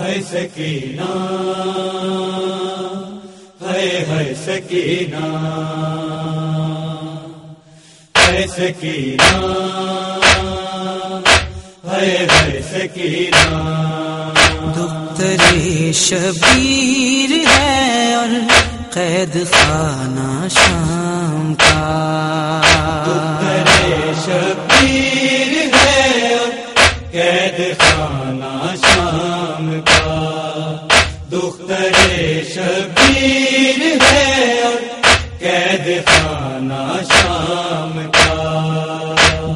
ہے سکینہ ہے ہے سکینہ۔ ہے سکینہ ہے ہے سکینہ۔ دختر شبیر ہے اور قید خانہ شام کا۔ دختر شبیر قید خانہ شام کا۔ دختر شبیر ہے اور قید خانہ شام کا۔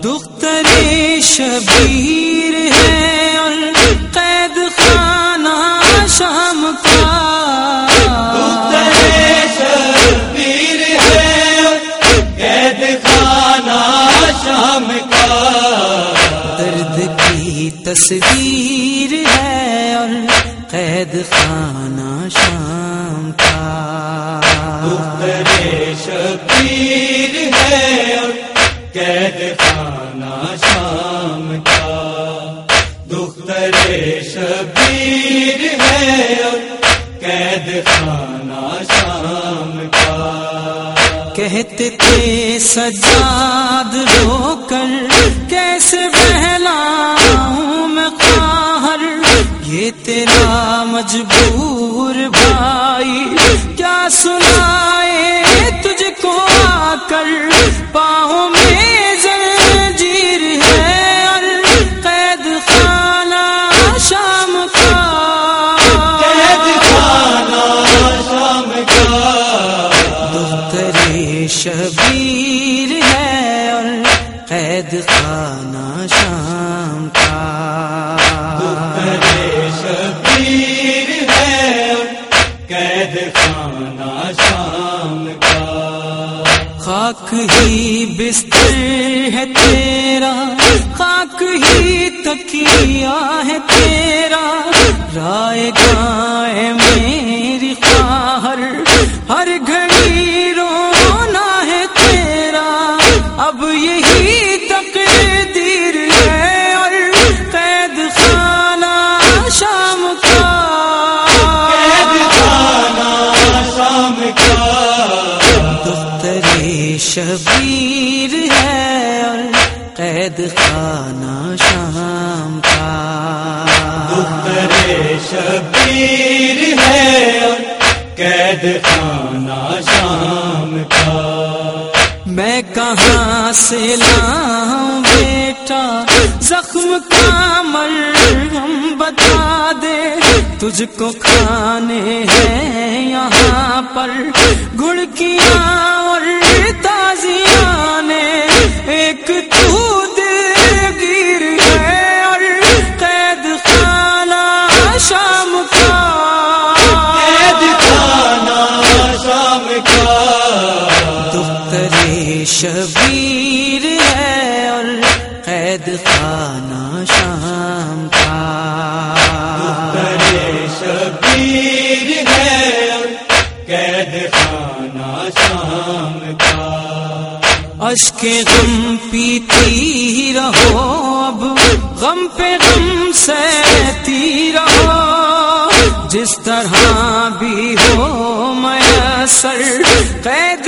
دختر شبیر کی تصویر ہے اور قید خانہ شام کا۔ شبیر ہے اور قید خانہ شام کا۔ دختر شبیر ہے اور قید خانہ شام کا۔ کہتے تھے سجاد رو قید خانہ شام کا۔ شبیر ہے قید خانہ شام کا۔ خاک ہی بستر ہے تیرا خاک ہی تکیا ہے تیرا۔ رائے گائے میری خواہر ہر گھڑی شبیر ہے اور قید خانہ شام کا۔ دختر شبیر ہے اور قید خانہ شام کا۔ میں کہاں سے لاؤں بیٹا؟ زخم کا مرہم بتا دے۔ تجھ کو کھانے ہیں یہاں پر۔ گھڑکیاں اور شبیر ہے اور قید خانہ شام کا۔ شبیر ہے اور قید خانہ شام کا۔ اشک غم پیتی رہو اب غم پہ غم سہتی رہو۔ جس طرح بھی ہو میسر قید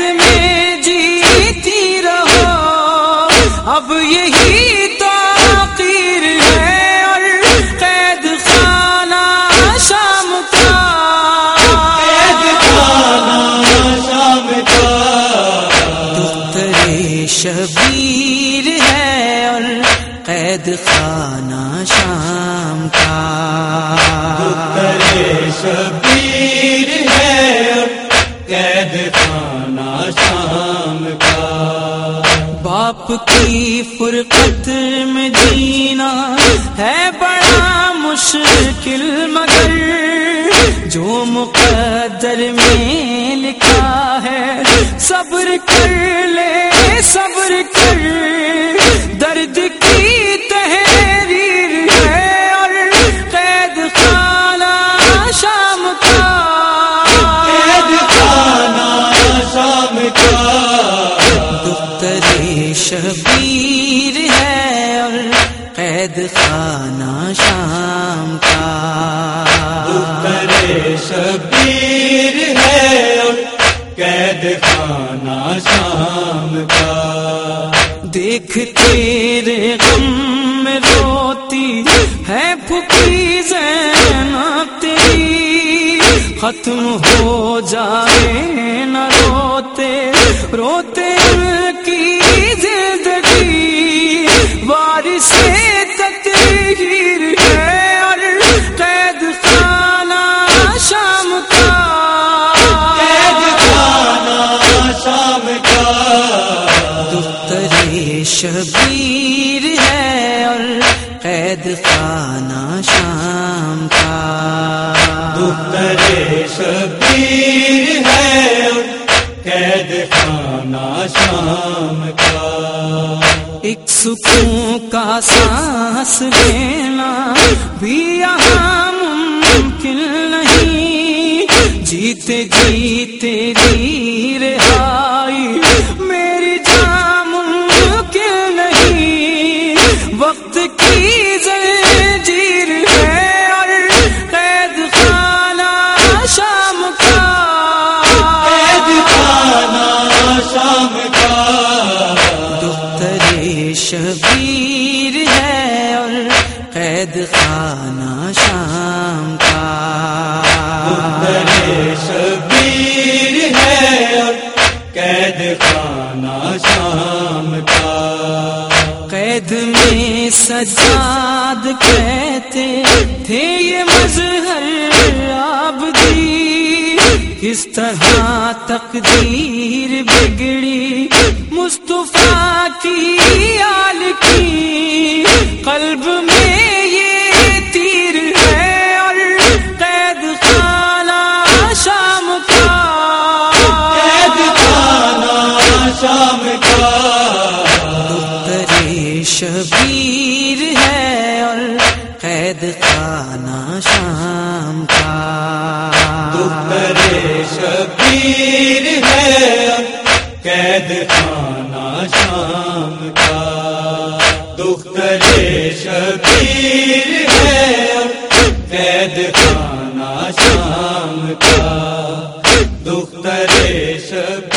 شبیر ہے قید خانہ شام کا۔ باپ کی فرقت میں جینا ہے بڑا مشکل، مگر جو مقدر میں لکھا ہے، صبر کر لے، صبر کر۔ دیکھ تیرے غم میں روتی ہے پھکی زینب تیری۔ ختم ہو جائے نہ روتے روتے قید خانہ شام کا دختر شبیر ہے قید خانہ شام کا ایک سکون کا سانس لینا بھی یہاں ممکن نہیں۔ جیتے جیتے تیری شبیر ہے اور قید خانہ شام کا۔ شبیر ہے اور قید خانہ شام کا۔ قید میں سجاد کہتے تھے یہ مظہر آبدی کس طرح تقدیر بگڑی مصطفیٰ کی دختر شبیر ہے اور قید خانہ شام کا۔ دختر شبیر ہے قید خانہ شام کا۔ دختر شبیر ہے قید خانہ شام کا۔ دختر شبیر